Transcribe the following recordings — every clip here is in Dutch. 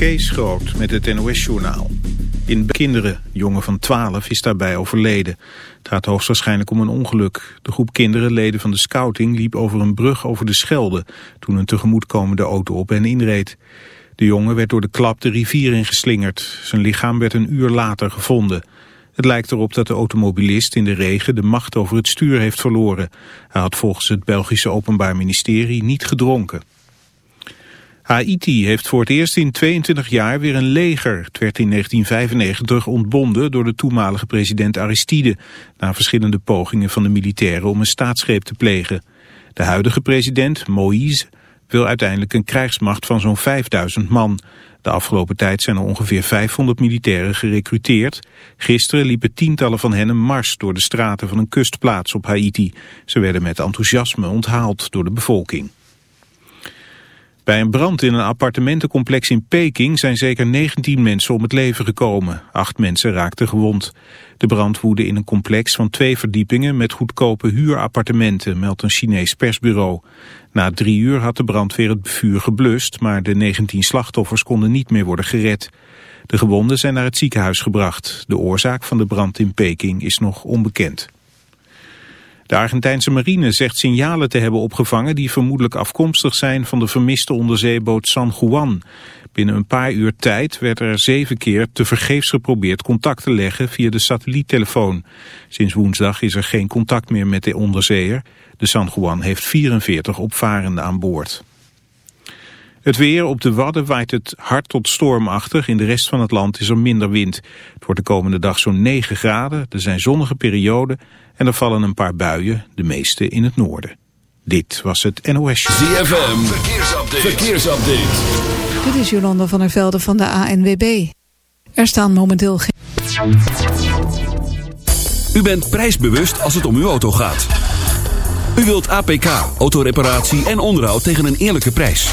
Kees Groot met het NOS-journaal. In kinderen, jongen van 12, is daarbij overleden. Het gaat hoogstwaarschijnlijk om een ongeluk. De groep kinderen, leden van de scouting, liep over een brug over de Schelde... toen een tegemoetkomende auto op hen inreed. De jongen werd door de klap de rivier ingeslingerd. Zijn lichaam werd een uur later gevonden. Het lijkt erop dat de automobilist in de regen de macht over het stuur heeft verloren. Hij had volgens het Belgische Openbaar Ministerie niet gedronken. Haiti heeft voor het eerst in 22 jaar weer een leger. Het werd in 1995 ontbonden door de toenmalige president Aristide... na verschillende pogingen van de militairen om een staatsgreep te plegen. De huidige president, Moïse, wil uiteindelijk een krijgsmacht van zo'n 5000 man. De afgelopen tijd zijn er ongeveer 500 militairen gerecruiteerd. Gisteren liepen tientallen van hen een mars door de straten van een kustplaats op Haiti. Ze werden met enthousiasme onthaald door de bevolking. Bij een brand in een appartementencomplex in Peking zijn zeker 19 mensen om het leven gekomen. Acht mensen raakten gewond. De brand woedde in een complex van twee verdiepingen met goedkope huurappartementen, meldt een Chinees persbureau. Na drie uur had de brandweer het vuur geblust, maar de 19 slachtoffers konden niet meer worden gered. De gewonden zijn naar het ziekenhuis gebracht. De oorzaak van de brand in Peking is nog onbekend. De Argentijnse marine zegt signalen te hebben opgevangen die vermoedelijk afkomstig zijn van de vermiste onderzeeboot San Juan. Binnen een paar uur tijd werd er zeven keer tevergeefs geprobeerd contact te leggen via de satelliettelefoon. Sinds woensdag is er geen contact meer met de onderzeeër. De San Juan heeft 44 opvarenden aan boord. Het weer op de Wadden waait het hard tot stormachtig. In de rest van het land is er minder wind. Het wordt de komende dag zo'n 9 graden. Er zijn zonnige perioden en er vallen een paar buien, de meeste in het noorden. Dit was het NOS. ZFM, verkeersupdate. verkeersupdate. Dit is Jolanda van der Velde van de ANWB. Er staan momenteel geen... U bent prijsbewust als het om uw auto gaat. U wilt APK, autoreparatie en onderhoud tegen een eerlijke prijs.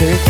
music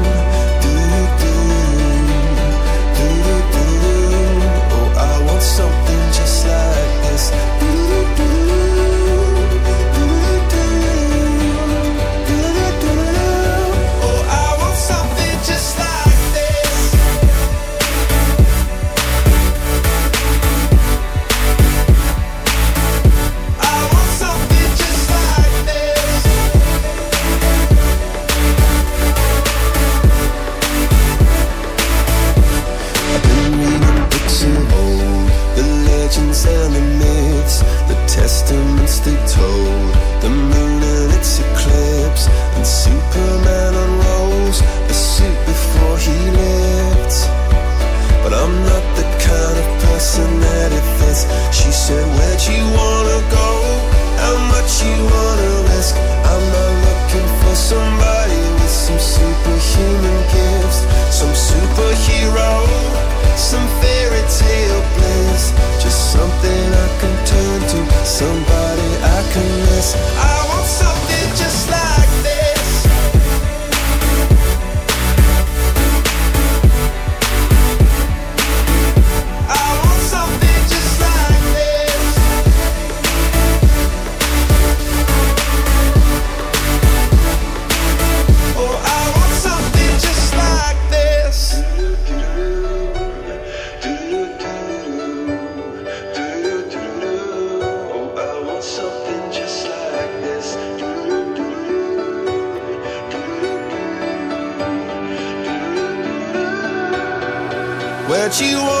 what you want.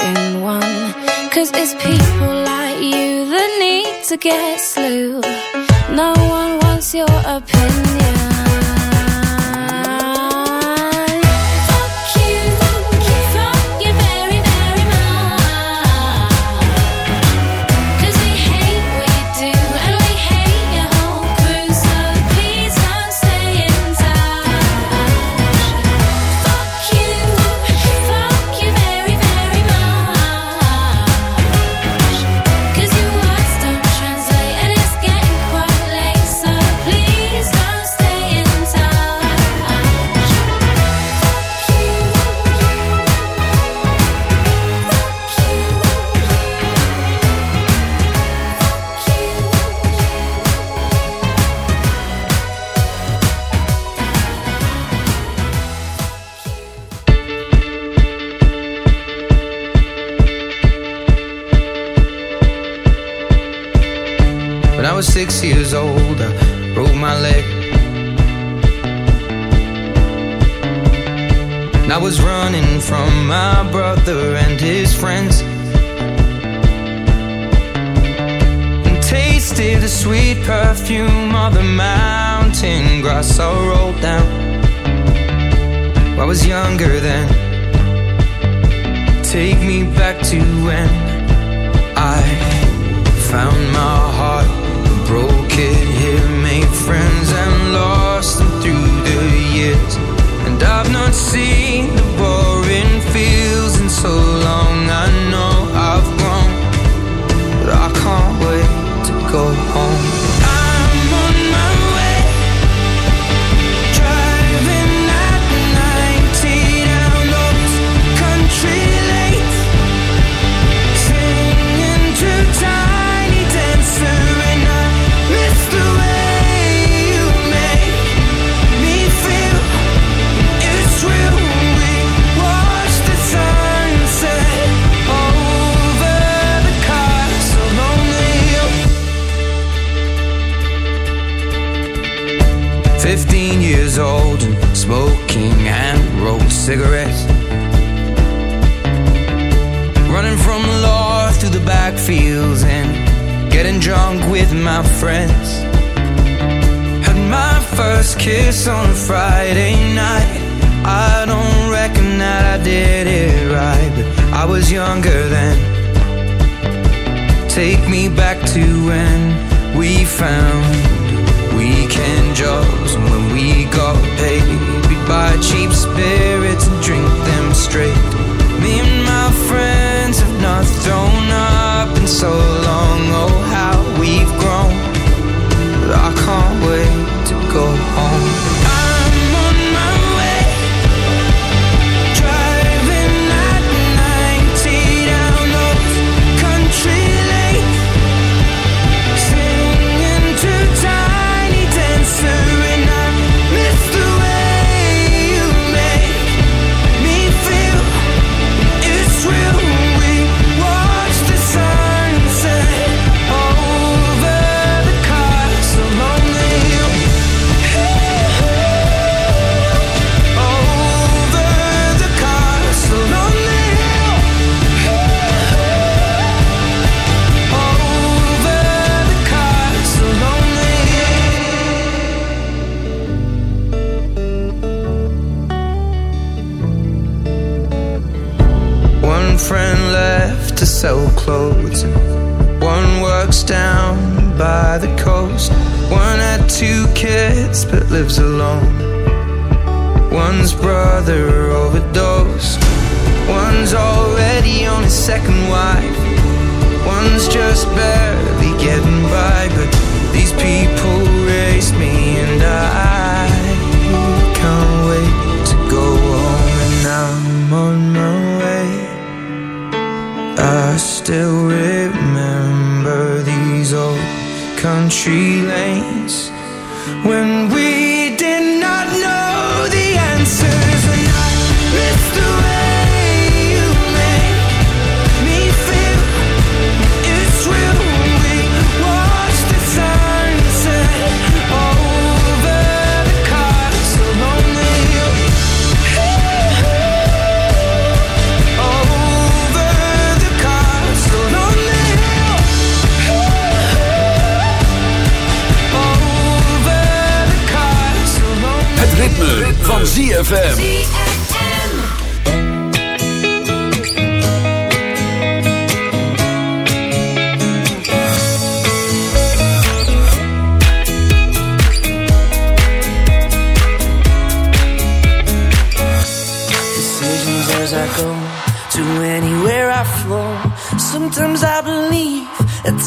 in one. Cause it's people like you that need to get slew. No one wants your opinion. sweet perfume of the mountain grass I rolled down. I was younger then. Take me back to when I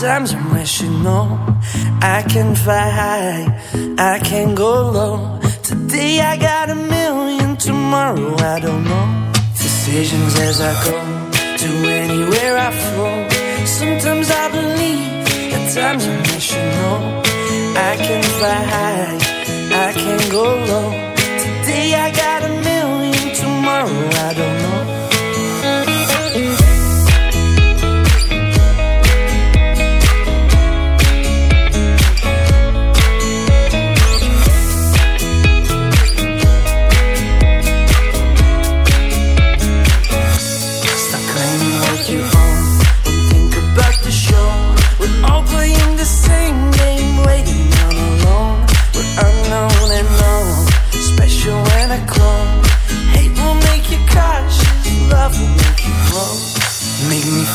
at times I'm rational. I can fly high, I can go low. Today I got a million, tomorrow I don't know. Decisions as I go to anywhere I flow. Sometimes I believe, at times I'm rational. I can fly high, I can go low. Today I got a million, tomorrow I don't know.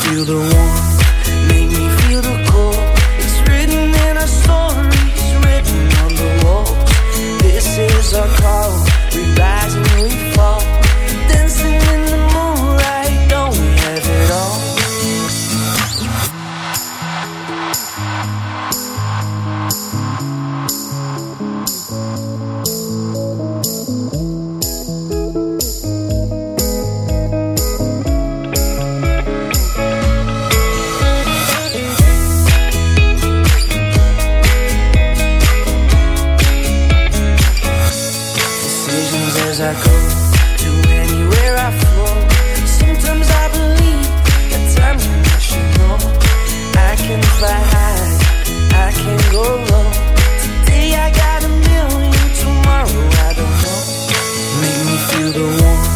Feel the warmth, As I go to anywhere I. Sometimes I believe, at times I'm rational. I can fly high, I can go low. Today I got a million, tomorrow I don't know. Make me feel the warmth,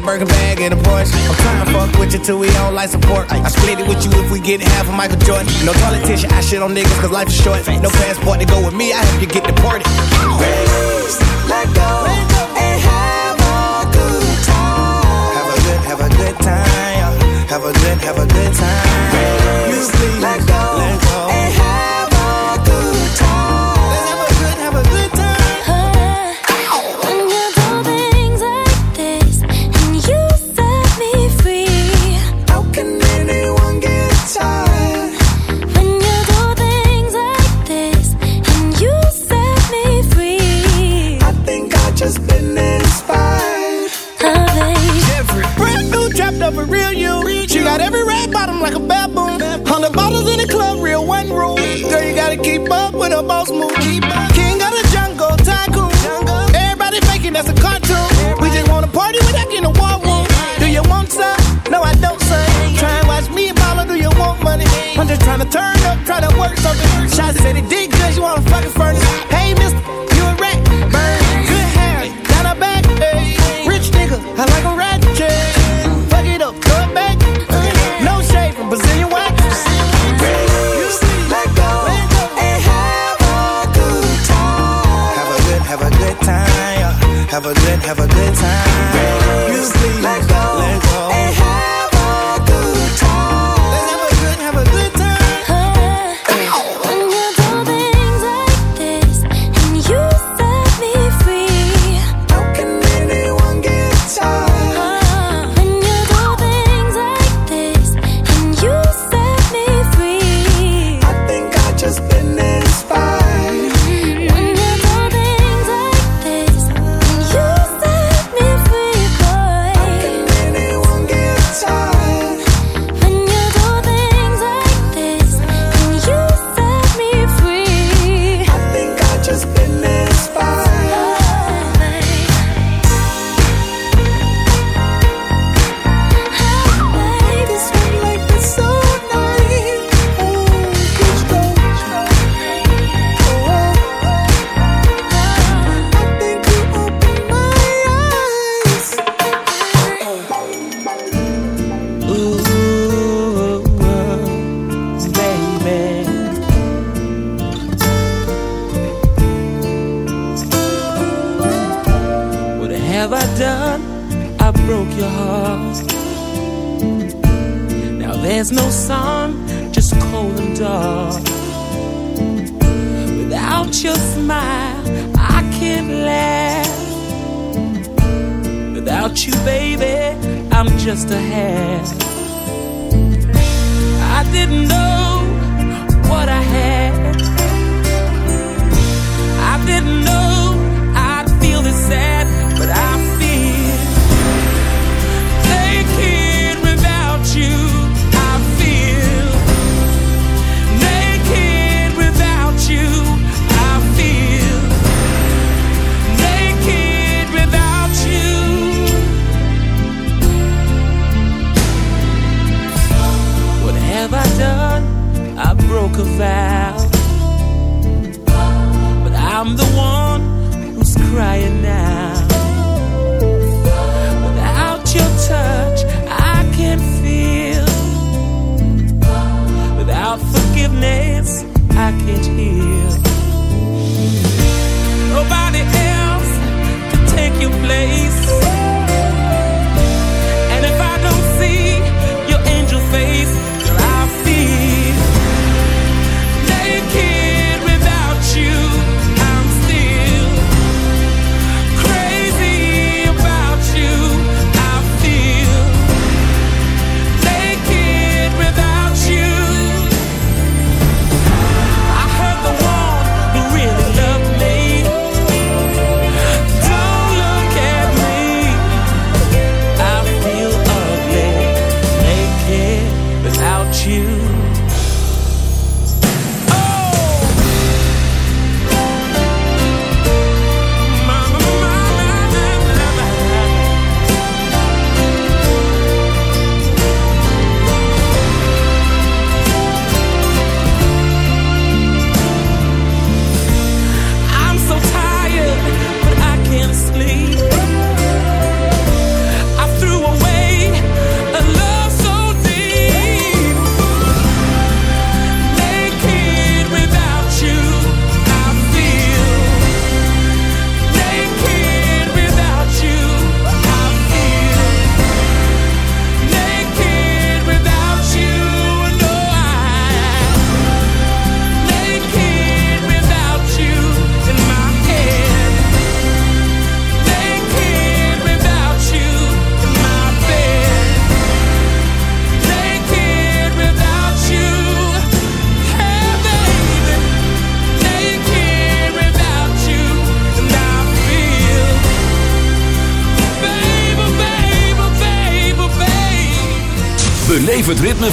burger bag and a Porsche. I'm trying to fuck with you till we on life support. I split it with you if we get half of Michael Jordan. No politician, I shit on niggas cause life is short. No passport to go with me, I help you get deported. Raise, let go,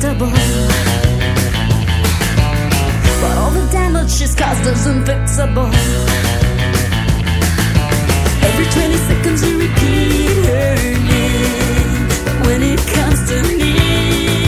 comfortable. But all the damage she's caused is unfixable. Every 20 seconds you repeat her name. When it comes to me.